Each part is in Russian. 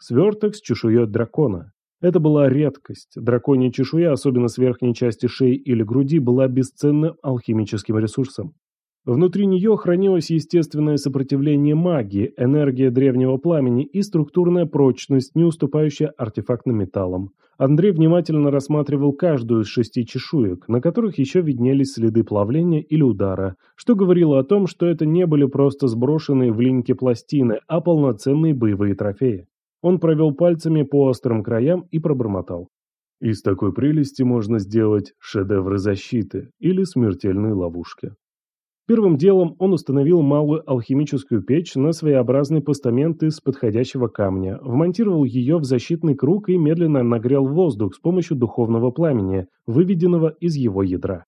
Сверток с чешуей дракона. Это была редкость. Драконья чешуя, особенно с верхней части шеи или груди, была бесценным алхимическим ресурсом. Внутри нее хранилось естественное сопротивление магии, энергия древнего пламени и структурная прочность, не уступающая артефактным металлам. Андрей внимательно рассматривал каждую из шести чешуек, на которых еще виднелись следы плавления или удара, что говорило о том, что это не были просто сброшенные в линьки пластины, а полноценные боевые трофеи. Он провел пальцами по острым краям и пробормотал. Из такой прелести можно сделать шедевры защиты или смертельные ловушки. Первым делом он установил малую алхимическую печь на своеобразный постамент из подходящего камня, вмонтировал ее в защитный круг и медленно нагрел воздух с помощью духовного пламени, выведенного из его ядра.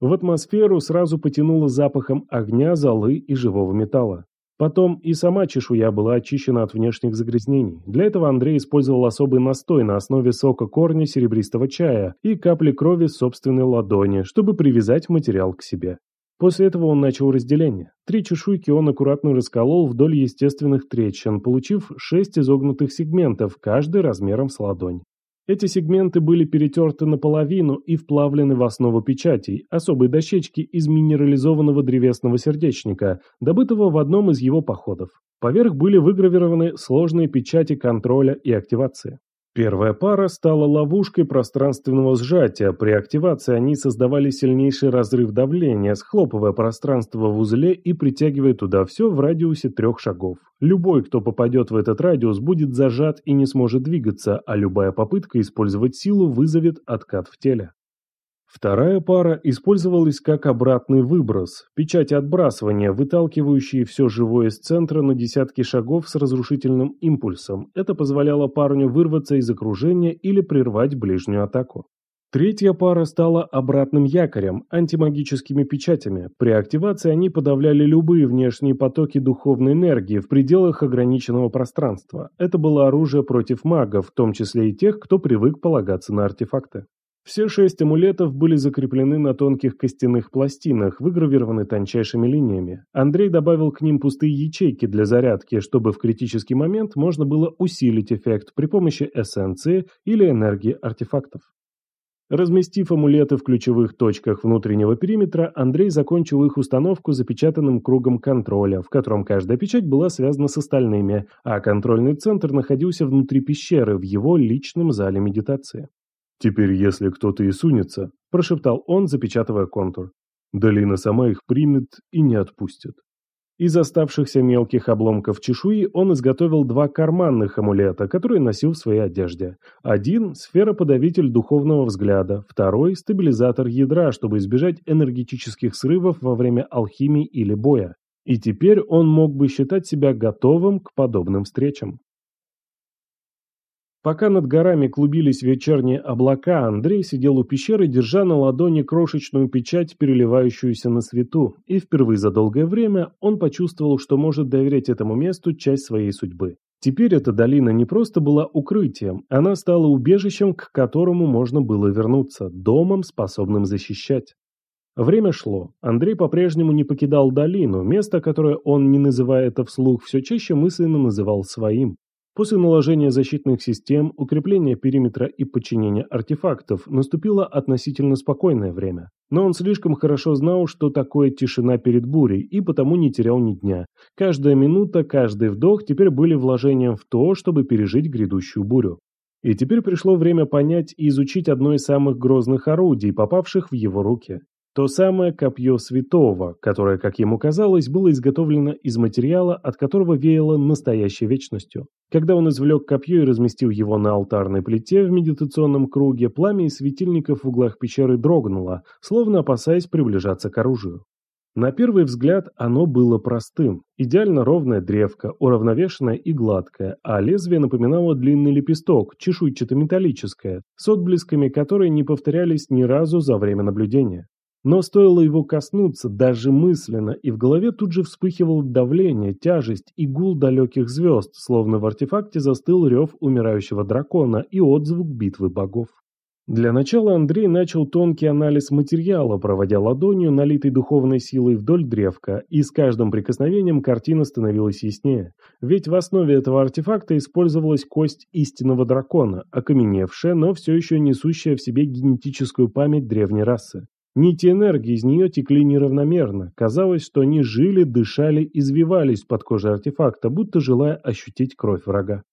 В атмосферу сразу потянуло запахом огня, золы и живого металла. Потом и сама чешуя была очищена от внешних загрязнений. Для этого Андрей использовал особый настой на основе сока корня серебристого чая и капли крови с собственной ладони, чтобы привязать материал к себе. После этого он начал разделение. Три чешуйки он аккуратно расколол вдоль естественных трещин, получив шесть изогнутых сегментов, каждый размером с ладонь. Эти сегменты были перетерты наполовину и вплавлены в основу печатей, особой дощечки из минерализованного древесного сердечника, добытого в одном из его походов. Поверх были выгравированы сложные печати контроля и активации. Первая пара стала ловушкой пространственного сжатия. При активации они создавали сильнейший разрыв давления, схлопывая пространство в узле и притягивая туда все в радиусе трех шагов. Любой, кто попадет в этот радиус, будет зажат и не сможет двигаться, а любая попытка использовать силу вызовет откат в теле. Вторая пара использовалась как обратный выброс, печати отбрасывания, выталкивающие все живое из центра на десятки шагов с разрушительным импульсом. Это позволяло парню вырваться из окружения или прервать ближнюю атаку. Третья пара стала обратным якорем, антимагическими печатями. При активации они подавляли любые внешние потоки духовной энергии в пределах ограниченного пространства. Это было оружие против магов, в том числе и тех, кто привык полагаться на артефакты. Все шесть амулетов были закреплены на тонких костяных пластинах, выгравированы тончайшими линиями. Андрей добавил к ним пустые ячейки для зарядки, чтобы в критический момент можно было усилить эффект при помощи эссенции или энергии артефактов. Разместив амулеты в ключевых точках внутреннего периметра, Андрей закончил их установку запечатанным кругом контроля, в котором каждая печать была связана с остальными, а контрольный центр находился внутри пещеры в его личном зале медитации. «Теперь, если кто-то и сунется», – прошептал он, запечатывая контур, – «долина сама их примет и не отпустит». Из оставшихся мелких обломков чешуи он изготовил два карманных амулета, которые носил в своей одежде. Один – сфера-подавитель духовного взгляда, второй – стабилизатор ядра, чтобы избежать энергетических срывов во время алхимии или боя. И теперь он мог бы считать себя готовым к подобным встречам. Пока над горами клубились вечерние облака, Андрей сидел у пещеры, держа на ладони крошечную печать, переливающуюся на свету, и впервые за долгое время он почувствовал, что может доверять этому месту часть своей судьбы. Теперь эта долина не просто была укрытием, она стала убежищем, к которому можно было вернуться, домом, способным защищать. Время шло. Андрей по-прежнему не покидал долину, место, которое он, не называя это вслух, все чаще мысленно называл своим. После наложения защитных систем, укрепления периметра и подчинения артефактов наступило относительно спокойное время. Но он слишком хорошо знал, что такое тишина перед бурей, и потому не терял ни дня. Каждая минута, каждый вдох теперь были вложением в то, чтобы пережить грядущую бурю. И теперь пришло время понять и изучить одно из самых грозных орудий, попавших в его руки. То самое копье святого, которое, как ему казалось, было изготовлено из материала, от которого веяло настоящей вечностью. Когда он извлек копье и разместил его на алтарной плите в медитационном круге, пламя из светильников в углах пещеры дрогнуло, словно опасаясь приближаться к оружию. На первый взгляд оно было простым. Идеально ровная древка, уравновешенная и гладкая, а лезвие напоминало длинный лепесток, чешуйчато-металлическое, с отблесками которой не повторялись ни разу за время наблюдения. Но стоило его коснуться, даже мысленно, и в голове тут же вспыхивало давление, тяжесть и гул далеких звезд, словно в артефакте застыл рев умирающего дракона и отзвук битвы богов. Для начала Андрей начал тонкий анализ материала, проводя ладонью, налитой духовной силой вдоль древка, и с каждым прикосновением картина становилась яснее. Ведь в основе этого артефакта использовалась кость истинного дракона, окаменевшая, но все еще несущая в себе генетическую память древней расы. Нити энергии из нее текли неравномерно. Казалось, что они жили, дышали, извивались под кожей артефакта, будто желая ощутить кровь врага.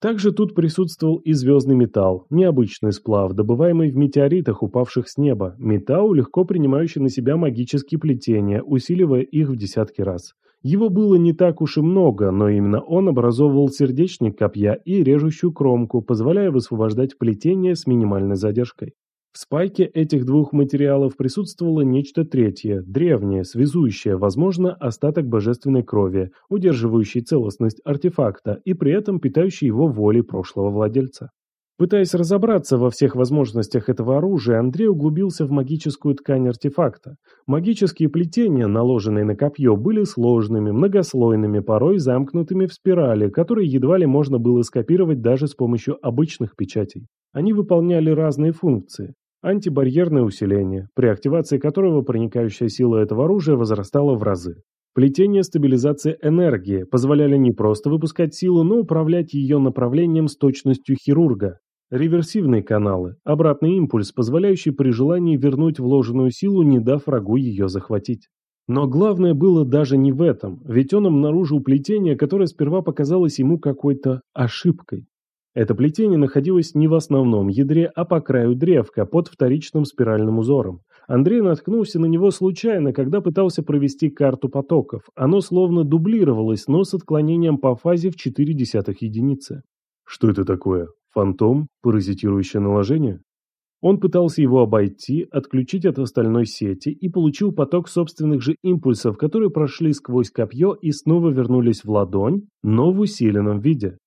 Также тут присутствовал и звездный металл, необычный сплав, добываемый в метеоритах, упавших с неба. Металл, легко принимающий на себя магические плетения, усиливая их в десятки раз. Его было не так уж и много, но именно он образовывал сердечник копья и режущую кромку, позволяя высвобождать плетение с минимальной задержкой. В спайке этих двух материалов присутствовало нечто третье, древнее, связующее, возможно, остаток божественной крови, удерживающий целостность артефакта и при этом питающий его волей прошлого владельца. Пытаясь разобраться во всех возможностях этого оружия, Андрей углубился в магическую ткань артефакта. Магические плетения, наложенные на копье, были сложными, многослойными, порой замкнутыми в спирали, которые едва ли можно было скопировать даже с помощью обычных печатей. Они выполняли разные функции. Антибарьерное усиление, при активации которого проникающая сила этого оружия возрастала в разы. Плетение стабилизации энергии позволяли не просто выпускать силу, но управлять ее направлением с точностью хирурга. Реверсивные каналы, обратный импульс, позволяющий при желании вернуть вложенную силу, не дав врагу ее захватить. Но главное было даже не в этом, ведь он обнаружил плетение, которое сперва показалось ему какой-то ошибкой. Это плетение находилось не в основном ядре, а по краю древка, под вторичным спиральным узором. Андрей наткнулся на него случайно, когда пытался провести карту потоков. Оно словно дублировалось, но с отклонением по фазе в 0,4 единицы. Что это такое? Фантом? Паразитирующее наложение? Он пытался его обойти, отключить от остальной сети и получил поток собственных же импульсов, которые прошли сквозь копье и снова вернулись в ладонь, но в усиленном виде.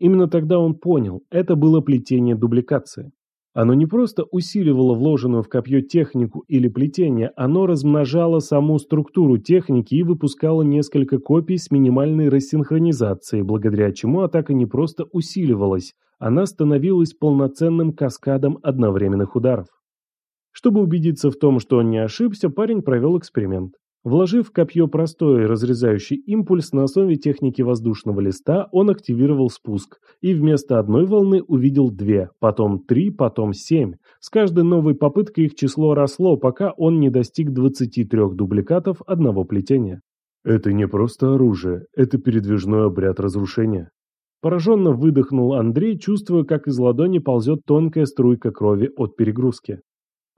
Именно тогда он понял, это было плетение дубликации. Оно не просто усиливало вложенную в копье технику или плетение, оно размножало саму структуру техники и выпускало несколько копий с минимальной рассинхронизацией, благодаря чему атака не просто усиливалась, она становилась полноценным каскадом одновременных ударов. Чтобы убедиться в том, что он не ошибся, парень провел эксперимент. Вложив в копье простой разрезающий импульс на основе техники воздушного листа, он активировал спуск, и вместо одной волны увидел две, потом три, потом семь. С каждой новой попыткой их число росло, пока он не достиг 23 дубликатов одного плетения. Это не просто оружие, это передвижной обряд разрушения. Пораженно выдохнул Андрей, чувствуя, как из ладони ползет тонкая струйка крови от перегрузки.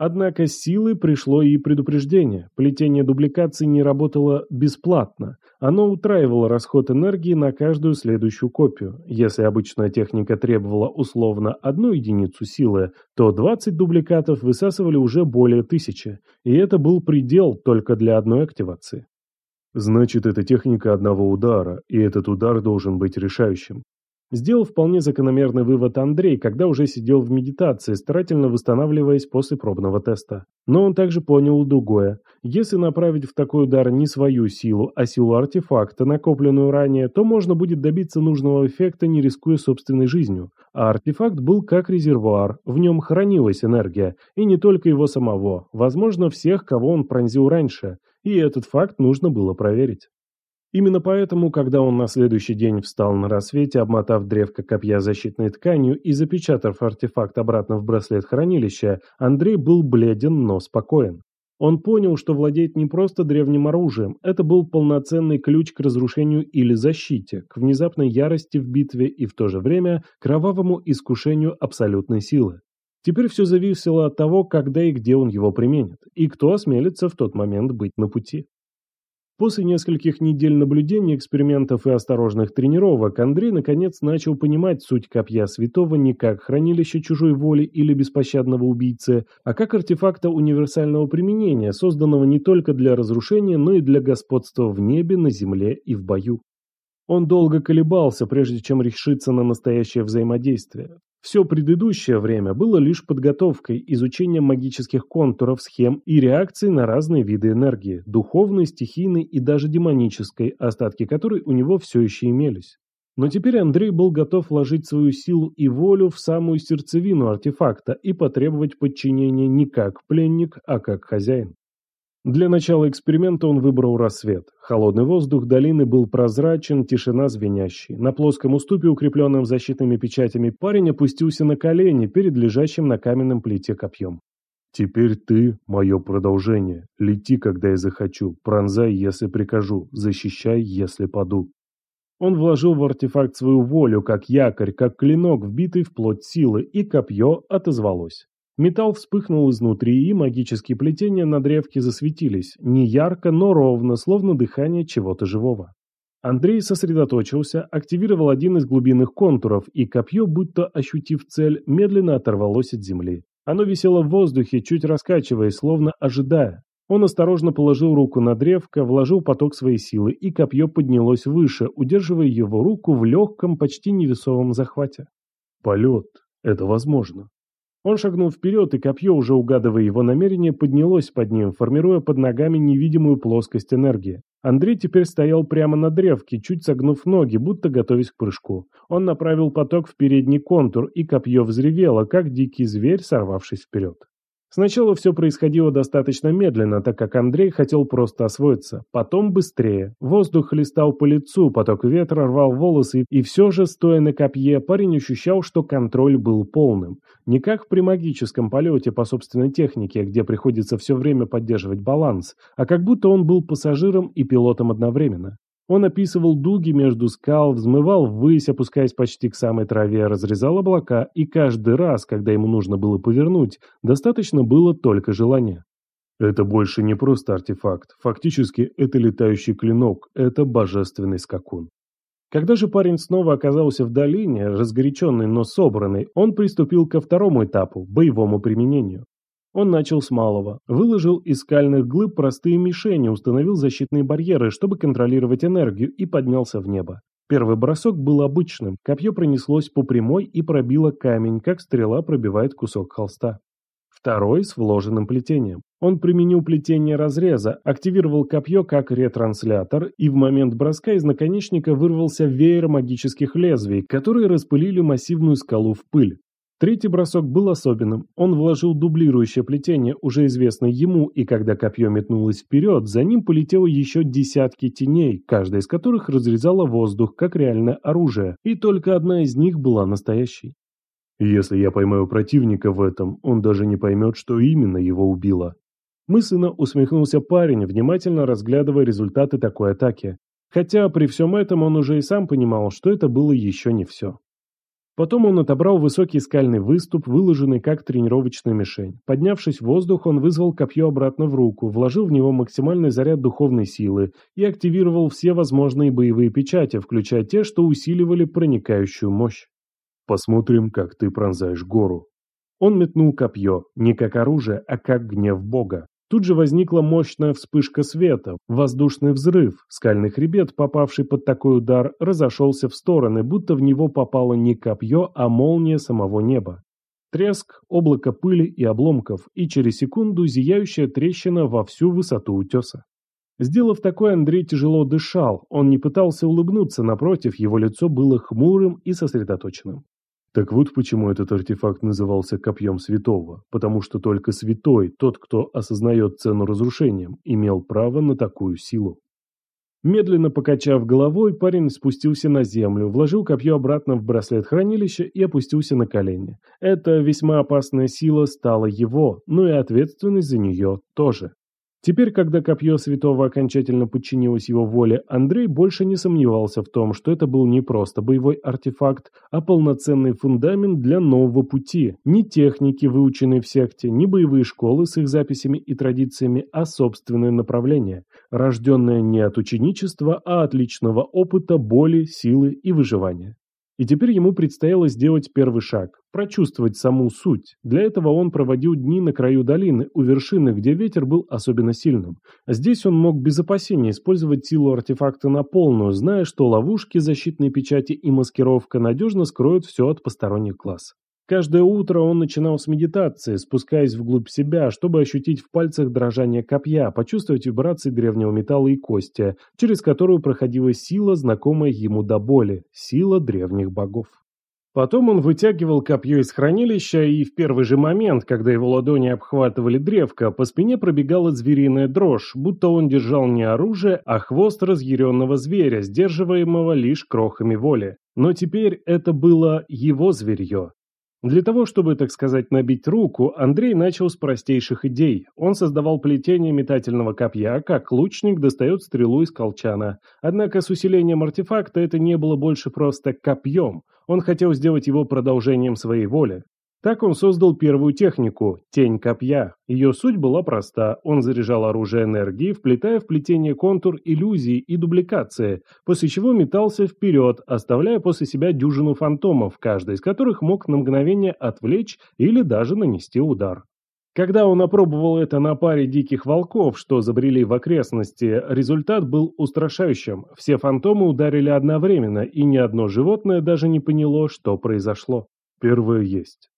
Однако с силой пришло и предупреждение. Плетение дубликации не работало бесплатно. Оно утраивало расход энергии на каждую следующую копию. Если обычная техника требовала условно одну единицу силы, то 20 дубликатов высасывали уже более тысячи. И это был предел только для одной активации. Значит, это техника одного удара, и этот удар должен быть решающим. Сделал вполне закономерный вывод Андрей, когда уже сидел в медитации, старательно восстанавливаясь после пробного теста. Но он также понял другое. Если направить в такой удар не свою силу, а силу артефакта, накопленную ранее, то можно будет добиться нужного эффекта, не рискуя собственной жизнью. А артефакт был как резервуар, в нем хранилась энергия, и не только его самого, возможно, всех, кого он пронзил раньше, и этот факт нужно было проверить. Именно поэтому, когда он на следующий день встал на рассвете, обмотав древко копья защитной тканью и запечатав артефакт обратно в браслет хранилища, Андрей был бледен, но спокоен. Он понял, что владеет не просто древним оружием, это был полноценный ключ к разрушению или защите, к внезапной ярости в битве и в то же время кровавому искушению абсолютной силы. Теперь все зависело от того, когда и где он его применит, и кто осмелится в тот момент быть на пути. После нескольких недель наблюдений, экспериментов и осторожных тренировок Андрей наконец начал понимать суть копья святого не как хранилище чужой воли или беспощадного убийцы, а как артефакта универсального применения, созданного не только для разрушения, но и для господства в небе, на земле и в бою. Он долго колебался, прежде чем решиться на настоящее взаимодействие. Все предыдущее время было лишь подготовкой, изучением магических контуров, схем и реакций на разные виды энергии, духовной, стихийной и даже демонической, остатки которой у него все еще имелись. Но теперь Андрей был готов вложить свою силу и волю в самую сердцевину артефакта и потребовать подчинения не как пленник, а как хозяин. Для начала эксперимента он выбрал рассвет. Холодный воздух долины был прозрачен, тишина звенящей. На плоском уступе, укрепленном защитными печатями, парень опустился на колени перед лежащим на каменном плите копьем. «Теперь ты – мое продолжение. Лети, когда я захочу. Пронзай, если прикажу. Защищай, если паду». Он вложил в артефакт свою волю, как якорь, как клинок, вбитый в плоть силы, и копье отозвалось. Металл вспыхнул изнутри, и магические плетения на древке засветились, не ярко, но ровно, словно дыхание чего-то живого. Андрей сосредоточился, активировал один из глубинных контуров, и копье, будто ощутив цель, медленно оторвалось от земли. Оно висело в воздухе, чуть раскачиваясь, словно ожидая. Он осторожно положил руку на древко, вложил поток своей силы, и копье поднялось выше, удерживая его руку в легком, почти невесовом захвате. Полет. Это возможно. Он шагнул вперед, и копье, уже угадывая его намерение, поднялось под ним, формируя под ногами невидимую плоскость энергии. Андрей теперь стоял прямо на древке, чуть согнув ноги, будто готовясь к прыжку. Он направил поток в передний контур, и копье взревело, как дикий зверь, сорвавшись вперед. Сначала все происходило достаточно медленно, так как Андрей хотел просто освоиться. Потом быстрее. Воздух хлестал по лицу, поток ветра рвал волосы, и все же, стоя на копье, парень ощущал, что контроль был полным. Не как при магическом полете по собственной технике, где приходится все время поддерживать баланс, а как будто он был пассажиром и пилотом одновременно. Он описывал дуги между скал, взмывал ввысь, опускаясь почти к самой траве, разрезал облака, и каждый раз, когда ему нужно было повернуть, достаточно было только желания. Это больше не просто артефакт. Фактически, это летающий клинок, это божественный скакун. Когда же парень снова оказался в долине, разгоряченный, но собранный, он приступил ко второму этапу – боевому применению. Он начал с малого. Выложил из скальных глыб простые мишени, установил защитные барьеры, чтобы контролировать энергию, и поднялся в небо. Первый бросок был обычным. Копье пронеслось по прямой и пробило камень, как стрела пробивает кусок холста. Второй с вложенным плетением. Он применил плетение разреза, активировал копье как ретранслятор, и в момент броска из наконечника вырвался веер магических лезвий, которые распылили массивную скалу в пыль. Третий бросок был особенным. Он вложил дублирующее плетение, уже известное ему, и когда копье метнулось вперед, за ним полетело еще десятки теней, каждая из которых разрезала воздух, как реальное оружие, и только одна из них была настоящей. Если я поймаю противника в этом, он даже не поймет, что именно его убило. Мысленно усмехнулся парень, внимательно разглядывая результаты такой атаки. Хотя при всем этом он уже и сам понимал, что это было еще не все. Потом он отобрал высокий скальный выступ, выложенный как тренировочная мишень. Поднявшись в воздух, он вызвал копье обратно в руку, вложил в него максимальный заряд духовной силы и активировал все возможные боевые печати, включая те, что усиливали проникающую мощь. «Посмотрим, как ты пронзаешь гору». Он метнул копье, не как оружие, а как гнев бога. Тут же возникла мощная вспышка света, воздушный взрыв. Скальный хребет, попавший под такой удар, разошелся в стороны, будто в него попало не копье, а молния самого неба. Треск, облако пыли и обломков, и через секунду зияющая трещина во всю высоту утеса. Сделав такое, Андрей тяжело дышал, он не пытался улыбнуться, напротив, его лицо было хмурым и сосредоточенным. Так вот почему этот артефакт назывался Копьем Святого, потому что только Святой, тот, кто осознает цену разрушениям, имел право на такую силу. Медленно покачав головой, парень спустился на землю, вложил копье обратно в браслет хранилища и опустился на колени. Эта весьма опасная сила стала его, но и ответственность за нее тоже. Теперь, когда копье святого окончательно подчинилось его воле, Андрей больше не сомневался в том, что это был не просто боевой артефакт, а полноценный фундамент для нового пути. Ни техники, выученные в секте, ни боевые школы с их записями и традициями, а собственное направление, рожденное не от ученичества, а от личного опыта, боли, силы и выживания. И теперь ему предстояло сделать первый шаг – прочувствовать саму суть. Для этого он проводил дни на краю долины, у вершины, где ветер был особенно сильным. Здесь он мог без опасения использовать силу артефакта на полную, зная, что ловушки, защитные печати и маскировка надежно скроют все от посторонних глаз. Каждое утро он начинал с медитации, спускаясь вглубь себя, чтобы ощутить в пальцах дрожание копья, почувствовать вибрации древнего металла и кости, через которую проходила сила, знакомая ему до боли, сила древних богов. Потом он вытягивал копье из хранилища, и в первый же момент, когда его ладони обхватывали древко, по спине пробегала звериная дрожь, будто он держал не оружие, а хвост разъяренного зверя, сдерживаемого лишь крохами воли. Но теперь это было его зверье. Для того, чтобы, так сказать, набить руку, Андрей начал с простейших идей. Он создавал плетение метательного копья, как лучник достает стрелу из колчана. Однако с усилением артефакта это не было больше просто копьем. Он хотел сделать его продолжением своей воли. Так он создал первую технику – тень копья. Ее суть была проста. Он заряжал оружие энергией, вплетая в плетение контур иллюзии и дубликации, после чего метался вперед, оставляя после себя дюжину фантомов, каждый из которых мог на мгновение отвлечь или даже нанести удар. Когда он опробовал это на паре диких волков, что забрели в окрестности, результат был устрашающим. Все фантомы ударили одновременно, и ни одно животное даже не поняло, что произошло. Первое есть.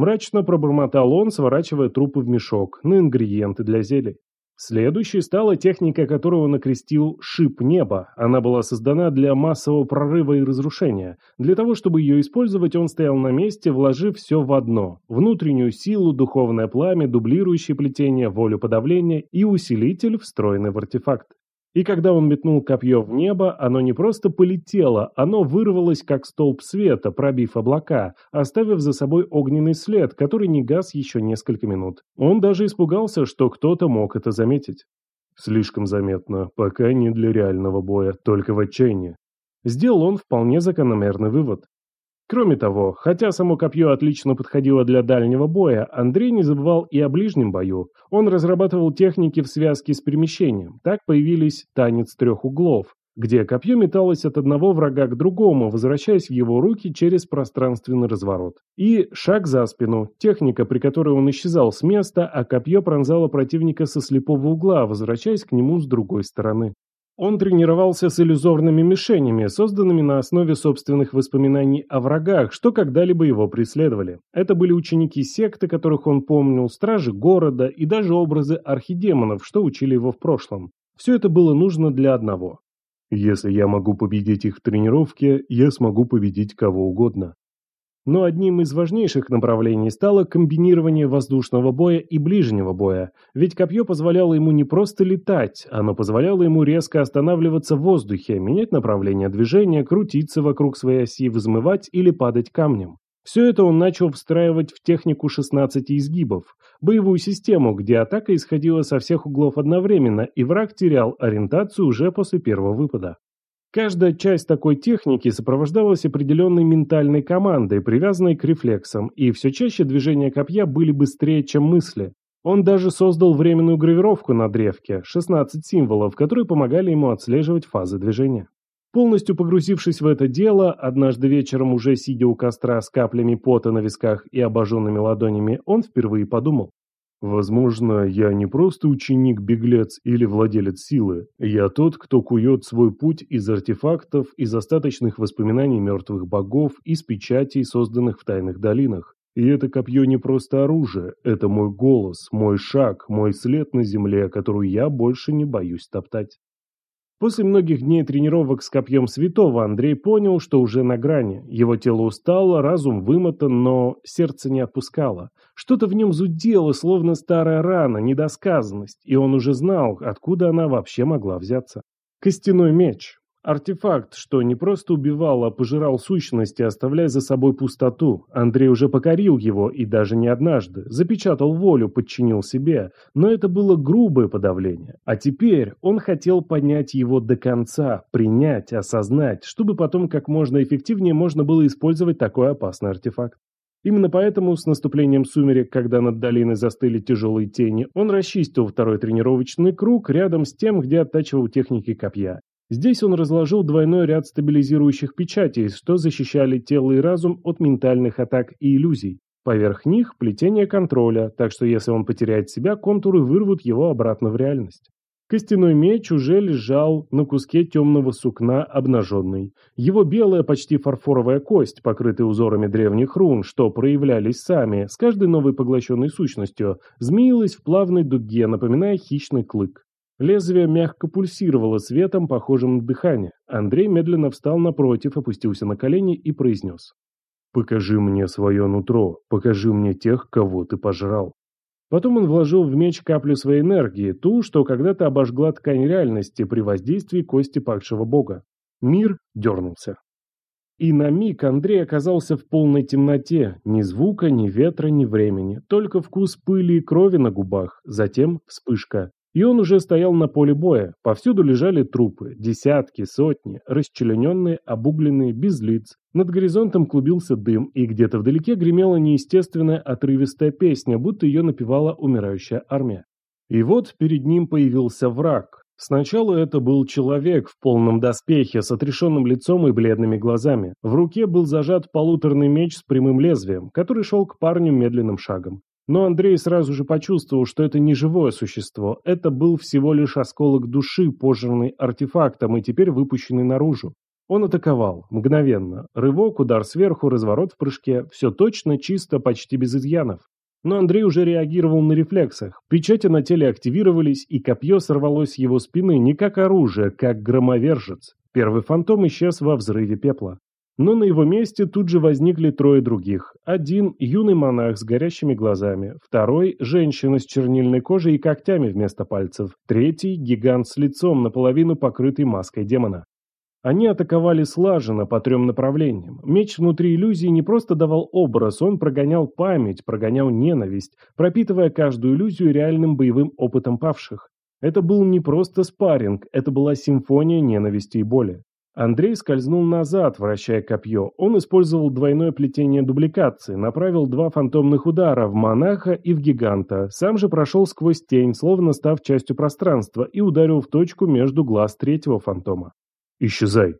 Мрачно пробормотал он, сворачивая трупы в мешок, на ингредиенты для зелий. Следующей стала техника, которую он окрестил «шип неба». Она была создана для массового прорыва и разрушения. Для того, чтобы ее использовать, он стоял на месте, вложив все в одно – внутреннюю силу, духовное пламя, дублирующее плетение, волю подавления и усилитель, встроенный в артефакт. И когда он метнул копье в небо, оно не просто полетело, оно вырвалось как столб света, пробив облака, оставив за собой огненный след, который не гас еще несколько минут. Он даже испугался, что кто-то мог это заметить. Слишком заметно, пока не для реального боя, только в отчаянии. Сделал он вполне закономерный вывод. Кроме того, хотя само копье отлично подходило для дальнего боя, Андрей не забывал и о ближнем бою. Он разрабатывал техники в связке с перемещением. Так появились танец трех углов, где копье металось от одного врага к другому, возвращаясь в его руки через пространственный разворот. И шаг за спину, техника, при которой он исчезал с места, а копье пронзало противника со слепого угла, возвращаясь к нему с другой стороны. Он тренировался с иллюзорными мишенями, созданными на основе собственных воспоминаний о врагах, что когда-либо его преследовали. Это были ученики секты, которых он помнил, стражи города и даже образы архидемонов, что учили его в прошлом. Все это было нужно для одного. Если я могу победить их в тренировке, я смогу победить кого угодно. Но одним из важнейших направлений стало комбинирование воздушного боя и ближнего боя, ведь копье позволяло ему не просто летать, оно позволяло ему резко останавливаться в воздухе, менять направление движения, крутиться вокруг своей оси, взмывать или падать камнем. Все это он начал встраивать в технику 16 изгибов, боевую систему, где атака исходила со всех углов одновременно, и враг терял ориентацию уже после первого выпада. Каждая часть такой техники сопровождалась определенной ментальной командой, привязанной к рефлексам, и все чаще движения копья были быстрее, чем мысли. Он даже создал временную гравировку на древке, 16 символов, которые помогали ему отслеживать фазы движения. Полностью погрузившись в это дело, однажды вечером уже сидя у костра с каплями пота на висках и обожженными ладонями, он впервые подумал. Возможно, я не просто ученик-беглец или владелец силы. Я тот, кто кует свой путь из артефактов, из остаточных воспоминаний мертвых богов, из печатей, созданных в тайных долинах. И это копье не просто оружие, это мой голос, мой шаг, мой след на земле, которую я больше не боюсь топтать. После многих дней тренировок с копьем святого Андрей понял, что уже на грани. Его тело устало, разум вымотан, но сердце не отпускало. Что-то в нем зудело, словно старая рана, недосказанность, и он уже знал, откуда она вообще могла взяться. Костяной меч. Артефакт, что не просто убивал, а пожирал сущности, оставляя за собой пустоту. Андрей уже покорил его, и даже не однажды. Запечатал волю, подчинил себе. Но это было грубое подавление. А теперь он хотел понять его до конца, принять, осознать, чтобы потом как можно эффективнее можно было использовать такой опасный артефакт. Именно поэтому с наступлением сумерек, когда над долиной застыли тяжелые тени, он расчистил второй тренировочный круг рядом с тем, где оттачивал техники копья. Здесь он разложил двойной ряд стабилизирующих печатей, что защищали тело и разум от ментальных атак и иллюзий. Поверх них плетение контроля, так что если он потеряет себя, контуры вырвут его обратно в реальность. Костяной меч уже лежал на куске темного сукна обнаженный. Его белая, почти фарфоровая кость, покрытая узорами древних рун, что проявлялись сами, с каждой новой поглощенной сущностью, змеилась в плавной дуге, напоминая хищный клык. Лезвие мягко пульсировало светом, похожим на дыхание. Андрей медленно встал напротив, опустился на колени и произнес. «Покажи мне свое нутро, покажи мне тех, кого ты пожрал». Потом он вложил в меч каплю своей энергии, ту, что когда-то обожгла ткань реальности при воздействии кости падшего бога. Мир дернулся. И на миг Андрей оказался в полной темноте, ни звука, ни ветра, ни времени, только вкус пыли и крови на губах, затем вспышка. И он уже стоял на поле боя. Повсюду лежали трупы, десятки, сотни, расчлененные, обугленные, без лиц. Над горизонтом клубился дым, и где-то вдалеке гремела неестественная отрывистая песня, будто ее напевала умирающая армия. И вот перед ним появился враг. Сначала это был человек в полном доспехе, с отрешенным лицом и бледными глазами. В руке был зажат полуторный меч с прямым лезвием, который шел к парню медленным шагом. Но Андрей сразу же почувствовал, что это не живое существо, это был всего лишь осколок души, пожранный артефактом и теперь выпущенный наружу. Он атаковал, мгновенно. Рывок, удар сверху, разворот в прыжке. Все точно, чисто, почти без изъянов. Но Андрей уже реагировал на рефлексах. Печати на теле активировались, и копье сорвалось с его спины не как оружие, как громовержец. Первый фантом исчез во взрыве пепла. Но на его месте тут же возникли трое других. Один – юный монах с горящими глазами. Второй – женщина с чернильной кожей и когтями вместо пальцев. Третий – гигант с лицом, наполовину покрытый маской демона. Они атаковали слаженно по трем направлениям. Меч внутри иллюзии не просто давал образ, он прогонял память, прогонял ненависть, пропитывая каждую иллюзию реальным боевым опытом павших. Это был не просто спарринг, это была симфония ненависти и боли. Андрей скользнул назад, вращая копье. Он использовал двойное плетение дубликации, направил два фантомных удара в монаха и в гиганта. Сам же прошел сквозь тень, словно став частью пространства, и ударил в точку между глаз третьего фантома. «Исчезай!»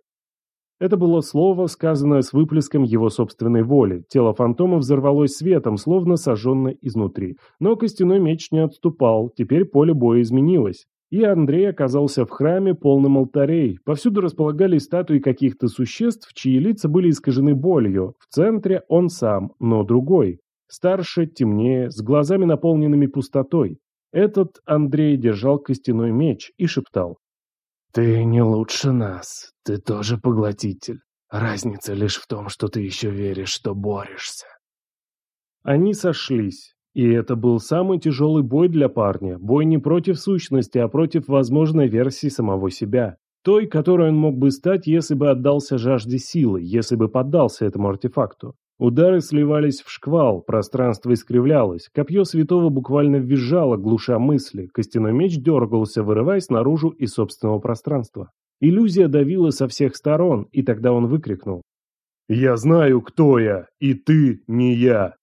Это было слово, сказанное с выплеском его собственной воли. Тело фантома взорвалось светом, словно сожженное изнутри. Но костяной меч не отступал, теперь поле боя изменилось. И Андрей оказался в храме, полном алтарей. Повсюду располагались статуи каких-то существ, чьи лица были искажены болью. В центре он сам, но другой. Старше, темнее, с глазами наполненными пустотой. Этот Андрей держал костяной меч и шептал. «Ты не лучше нас. Ты тоже поглотитель. Разница лишь в том, что ты еще веришь, что борешься». Они сошлись. И это был самый тяжелый бой для парня. Бой не против сущности, а против возможной версии самого себя. Той, которой он мог бы стать, если бы отдался жажде силы, если бы поддался этому артефакту. Удары сливались в шквал, пространство искривлялось, копье святого буквально визжало, глуша мысли, костяной меч дергался, вырываясь наружу из собственного пространства. Иллюзия давила со всех сторон, и тогда он выкрикнул. «Я знаю, кто я, и ты не я!»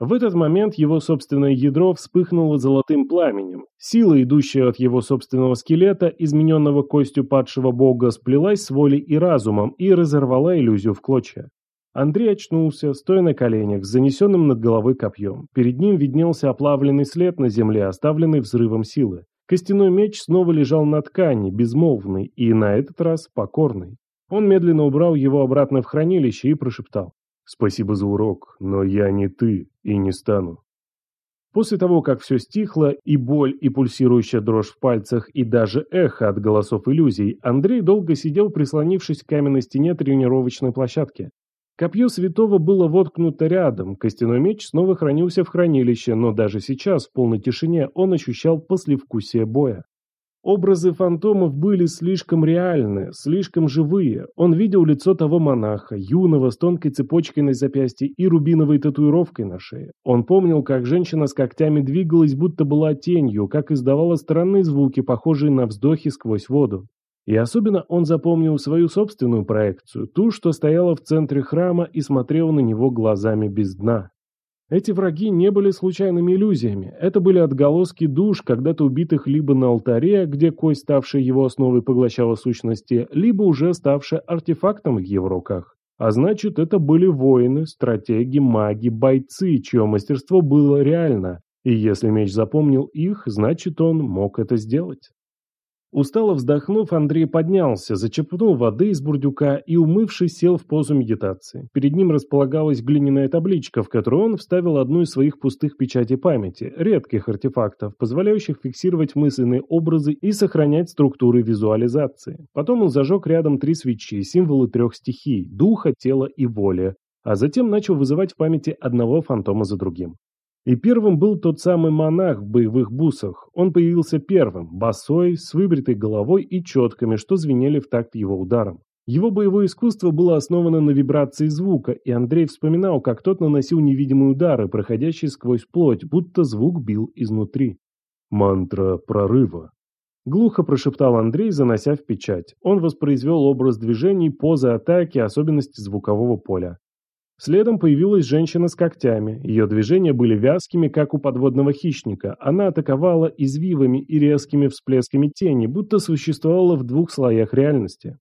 В этот момент его собственное ядро вспыхнуло золотым пламенем. Сила, идущая от его собственного скелета, измененного костью падшего бога, сплелась с волей и разумом и разорвала иллюзию в клочья. Андрей очнулся, стоя на коленях, с занесенным над головой копьем. Перед ним виднелся оплавленный след на земле, оставленный взрывом силы. Костяной меч снова лежал на ткани, безмолвный, и на этот раз покорный. Он медленно убрал его обратно в хранилище и прошептал. Спасибо за урок, но я не ты и не стану. После того, как все стихло, и боль, и пульсирующая дрожь в пальцах, и даже эхо от голосов иллюзий, Андрей долго сидел, прислонившись к каменной стене тренировочной площадки. Копье святого было воткнуто рядом, костяной меч снова хранился в хранилище, но даже сейчас, в полной тишине, он ощущал послевкусие боя. Образы фантомов были слишком реальны, слишком живые. Он видел лицо того монаха, юного, с тонкой цепочкой на запястье и рубиновой татуировкой на шее. Он помнил, как женщина с когтями двигалась, будто была тенью, как издавала странные звуки, похожие на вздохи сквозь воду. И особенно он запомнил свою собственную проекцию, ту, что стояла в центре храма и смотрела на него глазами без дна. Эти враги не были случайными иллюзиями. Это были отголоски душ, когда-то убитых либо на алтаре, где кость, ставшая его основой, поглощала сущности, либо уже ставшая артефактом в его руках. А значит, это были воины, стратеги, маги, бойцы, чье мастерство было реально. И если меч запомнил их, значит, он мог это сделать. Устало вздохнув, Андрей поднялся, зачерпнул воды из бурдюка и, умывшись, сел в позу медитации. Перед ним располагалась глиняная табличка, в которую он вставил одну из своих пустых печатей памяти, редких артефактов, позволяющих фиксировать мысленные образы и сохранять структуры визуализации. Потом он зажег рядом три свечи, символы трех стихий – духа, тела и воли, а затем начал вызывать в памяти одного фантома за другим. И первым был тот самый монах в боевых бусах. Он появился первым, босой, с выбритой головой и четками, что звенели в такт его ударом. Его боевое искусство было основано на вибрации звука, и Андрей вспоминал, как тот наносил невидимые удары, проходящие сквозь плоть, будто звук бил изнутри. «Мантра прорыва», — глухо прошептал Андрей, занося в печать. Он воспроизвел образ движений, позы атаки, особенности звукового поля. Следом появилась женщина с когтями. Ее движения были вязкими, как у подводного хищника. Она атаковала извивами и резкими всплесками тени, будто существовала в двух слоях реальности.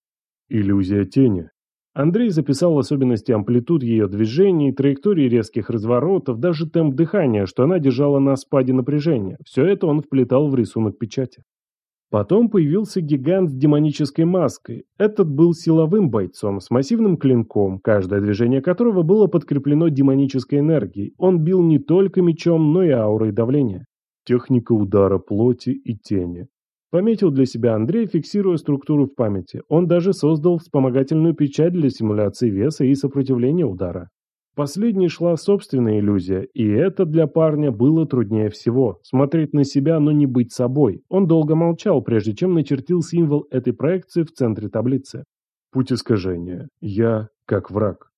Иллюзия тени. Андрей записал особенности амплитуд ее движений, траектории резких разворотов, даже темп дыхания, что она держала на спаде напряжения. Все это он вплетал в рисунок печати. Потом появился гигант с демонической маской. Этот был силовым бойцом с массивным клинком, каждое движение которого было подкреплено демонической энергией. Он бил не только мечом, но и аурой давления. Техника удара плоти и тени. Пометил для себя Андрей, фиксируя структуру в памяти. Он даже создал вспомогательную печать для симуляции веса и сопротивления удара. Последней шла собственная иллюзия, и это для парня было труднее всего. Смотреть на себя, но не быть собой. Он долго молчал, прежде чем начертил символ этой проекции в центре таблицы. Путь искажения. Я как враг.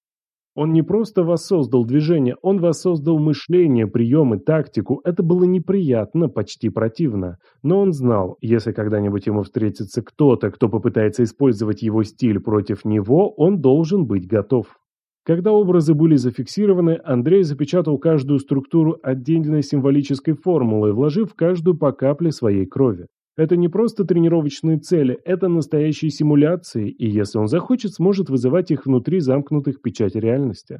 Он не просто воссоздал движение, он воссоздал мышление, приемы, тактику. Это было неприятно, почти противно. Но он знал, если когда-нибудь ему встретится кто-то, кто попытается использовать его стиль против него, он должен быть готов. Когда образы были зафиксированы, Андрей запечатал каждую структуру отдельной символической формулой, вложив в каждую по капле своей крови. Это не просто тренировочные цели, это настоящие симуляции, и если он захочет, сможет вызывать их внутри замкнутых печати реальности.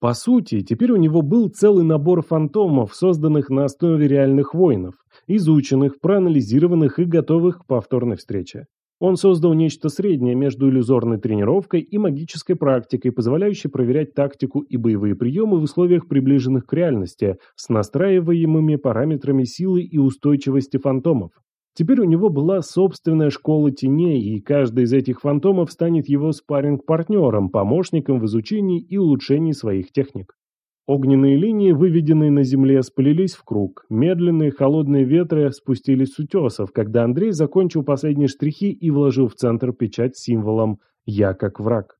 По сути, теперь у него был целый набор фантомов, созданных на основе реальных воинов, изученных, проанализированных и готовых к повторной встрече. Он создал нечто среднее между иллюзорной тренировкой и магической практикой, позволяющей проверять тактику и боевые приемы в условиях, приближенных к реальности, с настраиваемыми параметрами силы и устойчивости фантомов. Теперь у него была собственная школа теней, и каждый из этих фантомов станет его спарринг-партнером, помощником в изучении и улучшении своих техник. Огненные линии, выведенные на земле, сплелись в круг. Медленные холодные ветры спустились с утесов, когда Андрей закончил последние штрихи и вложил в центр печать символом «Я как враг».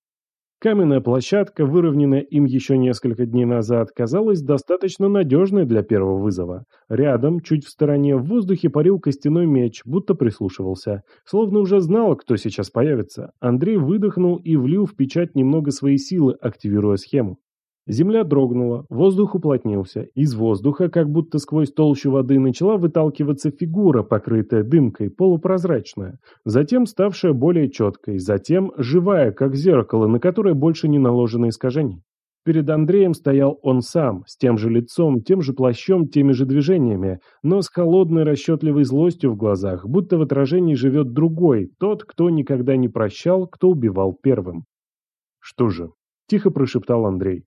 Каменная площадка, выровненная им еще несколько дней назад, казалась достаточно надежной для первого вызова. Рядом, чуть в стороне, в воздухе парил костяной меч, будто прислушивался. Словно уже знал, кто сейчас появится. Андрей выдохнул и влил в печать немного своей силы, активируя схему. Земля дрогнула, воздух уплотнился. Из воздуха, как будто сквозь толщу воды, начала выталкиваться фигура, покрытая дымкой, полупрозрачная. Затем ставшая более четкой, затем живая, как зеркало, на которое больше не наложено искажений. Перед Андреем стоял он сам, с тем же лицом, тем же плащом, теми же движениями, но с холодной расчетливой злостью в глазах, будто в отражении живет другой, тот, кто никогда не прощал, кто убивал первым. «Что же?» – тихо прошептал Андрей.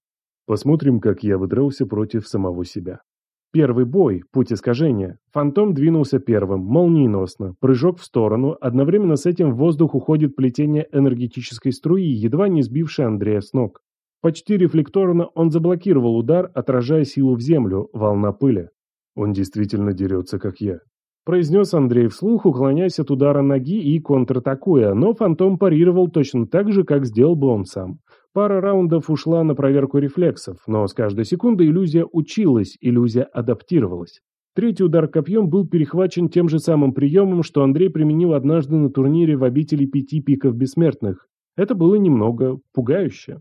Посмотрим, как я выдрался против самого себя. Первый бой, путь искажения. Фантом двинулся первым, молниеносно, прыжок в сторону, одновременно с этим в воздух уходит плетение энергетической струи, едва не сбившей Андрея с ног. Почти рефлекторно он заблокировал удар, отражая силу в землю, волна пыли. Он действительно дерется, как я. Произнес Андрей вслух, уклоняясь от удара ноги и контратакуя, но фантом парировал точно так же, как сделал бы он сам. Пара раундов ушла на проверку рефлексов, но с каждой секундой иллюзия училась, иллюзия адаптировалась. Третий удар копьем был перехвачен тем же самым приемом, что Андрей применил однажды на турнире в обители пяти пиков бессмертных. Это было немного пугающе.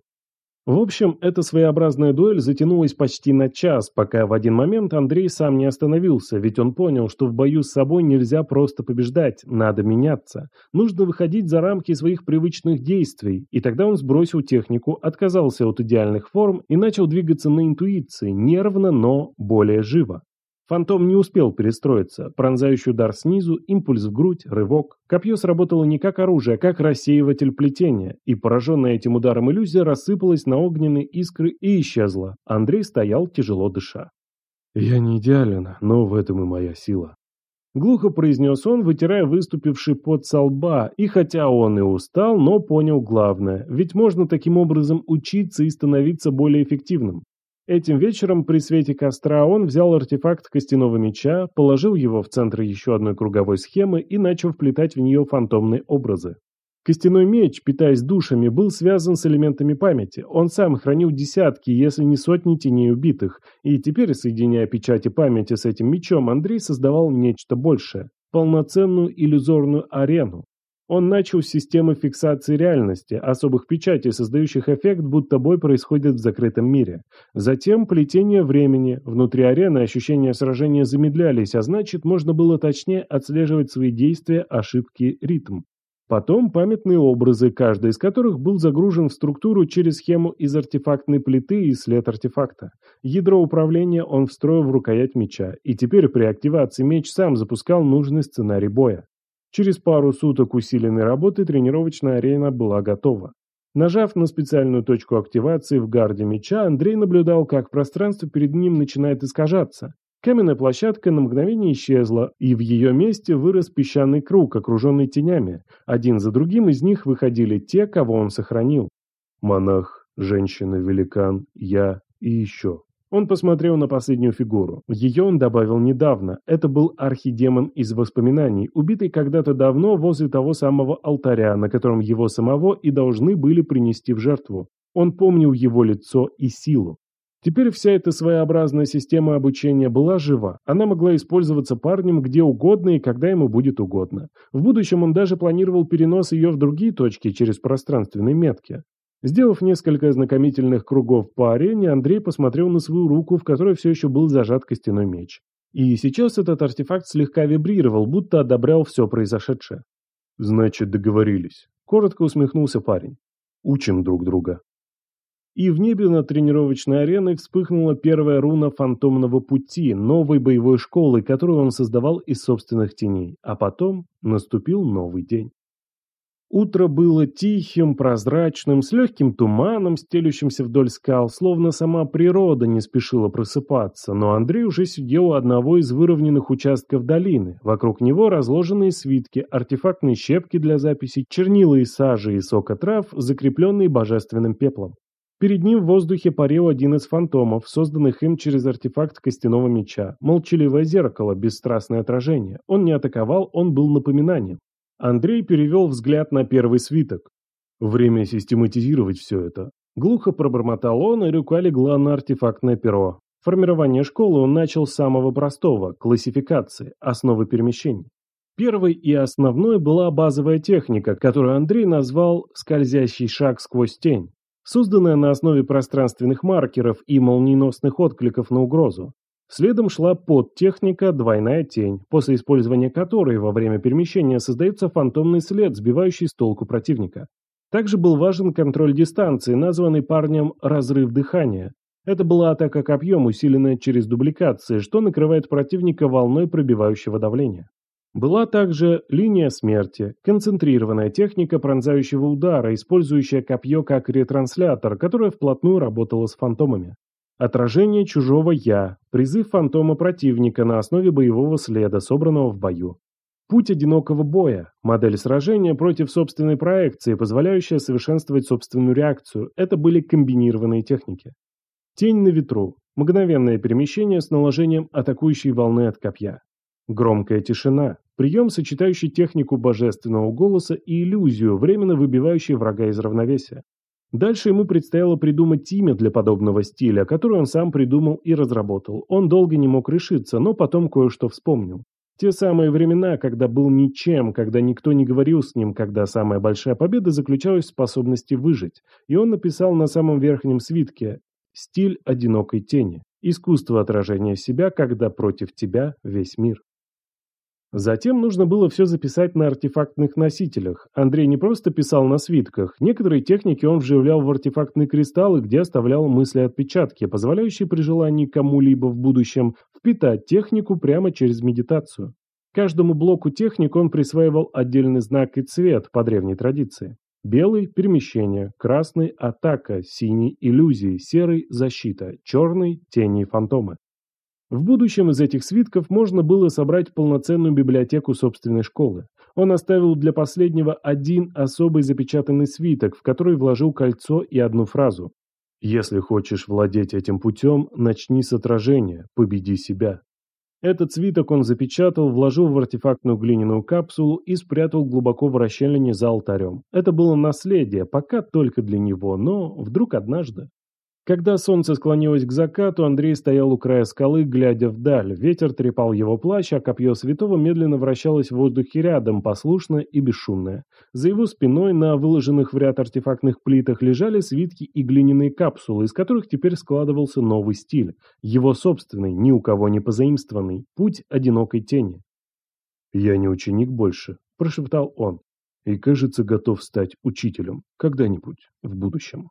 В общем, эта своеобразная дуэль затянулась почти на час, пока в один момент Андрей сам не остановился, ведь он понял, что в бою с собой нельзя просто побеждать, надо меняться. Нужно выходить за рамки своих привычных действий, и тогда он сбросил технику, отказался от идеальных форм и начал двигаться на интуиции, нервно, но более живо. Фантом не успел перестроиться. Пронзающий удар снизу, импульс в грудь, рывок. Копье сработало не как оружие, а как рассеиватель плетения, и пораженная этим ударом иллюзия рассыпалась на огненные искры и исчезла. Андрей стоял, тяжело дыша. «Я не идеален, но в этом и моя сила». Глухо произнес он, вытирая выступивший пот со лба, и хотя он и устал, но понял главное, ведь можно таким образом учиться и становиться более эффективным. Этим вечером при свете костра он взял артефакт костяного меча, положил его в центр еще одной круговой схемы и начал вплетать в нее фантомные образы. Костяной меч, питаясь душами, был связан с элементами памяти. Он сам хранил десятки, если не сотни теней убитых. И теперь, соединяя печати памяти с этим мечом, Андрей создавал нечто большее. Полноценную иллюзорную арену. Он начал с системы фиксации реальности, особых печатей, создающих эффект, будто бой происходит в закрытом мире. Затем плетение времени. Внутри арены ощущения сражения замедлялись, а значит, можно было точнее отслеживать свои действия, ошибки, ритм. Потом памятные образы, каждый из которых был загружен в структуру через схему из артефактной плиты и след артефакта. Ядро управления он встроил в рукоять меча, и теперь при активации меч сам запускал нужный сценарий боя. Через пару суток усиленной работы тренировочная арена была готова. Нажав на специальную точку активации в гарде меча, Андрей наблюдал, как пространство перед ним начинает искажаться. Каменная площадка на мгновение исчезла, и в ее месте вырос песчаный круг, окруженный тенями. Один за другим из них выходили те, кого он сохранил. Монах, женщина, великан, я и еще. Он посмотрел на последнюю фигуру. Ее он добавил недавно. Это был архидемон из воспоминаний, убитый когда-то давно возле того самого алтаря, на котором его самого и должны были принести в жертву. Он помнил его лицо и силу. Теперь вся эта своеобразная система обучения была жива. Она могла использоваться парнем где угодно и когда ему будет угодно. В будущем он даже планировал перенос ее в другие точки через пространственные метки. Сделав несколько ознакомительных кругов по арене, Андрей посмотрел на свою руку, в которой все еще был зажат костяной меч. И сейчас этот артефакт слегка вибрировал, будто одобрял все произошедшее. «Значит, договорились», — коротко усмехнулся парень. «Учим друг друга». И в небе над тренировочной ареной вспыхнула первая руна фантомного пути, новой боевой школы, которую он создавал из собственных теней. А потом наступил новый день. Утро было тихим, прозрачным, с легким туманом, стелющимся вдоль скал, словно сама природа не спешила просыпаться, но Андрей уже сидел у одного из выровненных участков долины. Вокруг него разложенные свитки, артефактные щепки для записи, чернила из сажи и сока трав, закрепленные божественным пеплом. Перед ним в воздухе парил один из фантомов, созданных им через артефакт костяного меча. Молчаливое зеркало, бесстрастное отражение. Он не атаковал, он был напоминанием. Андрей перевел взгляд на первый свиток. Время систематизировать все это. Глухо пробормотал он, и рука легла на артефактное перо. Формирование школы он начал с самого простого – классификации, основы перемещений. Первой и основной была базовая техника, которую Андрей назвал «скользящий шаг сквозь тень», созданная на основе пространственных маркеров и молниеносных откликов на угрозу. Следом шла подтехника «Двойная тень», после использования которой во время перемещения создается фантомный след, сбивающий с толку противника. Также был важен контроль дистанции, названный парнем «разрыв дыхания». Это была атака копьем, усиленная через дубликации, что накрывает противника волной пробивающего давления. Была также линия смерти, концентрированная техника пронзающего удара, использующая копье как ретранслятор, которая вплотную работала с фантомами. Отражение чужого «я», призыв фантома противника на основе боевого следа, собранного в бою. Путь одинокого боя, модель сражения против собственной проекции, позволяющая совершенствовать собственную реакцию. Это были комбинированные техники. Тень на ветру, мгновенное перемещение с наложением атакующей волны от копья. Громкая тишина, прием, сочетающий технику божественного голоса и иллюзию, временно выбивающий врага из равновесия. Дальше ему предстояло придумать имя для подобного стиля, который он сам придумал и разработал. Он долго не мог решиться, но потом кое-что вспомнил. Те самые времена, когда был ничем, когда никто не говорил с ним, когда самая большая победа заключалась в способности выжить. И он написал на самом верхнем свитке «Стиль одинокой тени. Искусство отражения себя, когда против тебя весь мир». Затем нужно было все записать на артефактных носителях. Андрей не просто писал на свитках. Некоторые техники он вживлял в артефактные кристаллы, где оставлял мысли-отпечатки, позволяющие при желании кому-либо в будущем впитать технику прямо через медитацию. Каждому блоку техник он присваивал отдельный знак и цвет по древней традиции. Белый – перемещение, красный – атака, синий – иллюзии, серый – защита, черный – тени и фантомы. В будущем из этих свитков можно было собрать полноценную библиотеку собственной школы. Он оставил для последнего один особый запечатанный свиток, в который вложил кольцо и одну фразу. «Если хочешь владеть этим путем, начни с отражения, победи себя». Этот свиток он запечатал, вложил в артефактную глиняную капсулу и спрятал глубоко в расщелине за алтарем. Это было наследие, пока только для него, но вдруг однажды. Когда солнце склонилось к закату, Андрей стоял у края скалы, глядя вдаль. Ветер трепал его плащ, а копье святого медленно вращалось в воздухе рядом, послушное и бесшумное. За его спиной на выложенных в ряд артефактных плитах лежали свитки и глиняные капсулы, из которых теперь складывался новый стиль. Его собственный, ни у кого не позаимствованный. Путь одинокой тени. «Я не ученик больше», – прошептал он. «И, кажется, готов стать учителем. Когда-нибудь в будущем».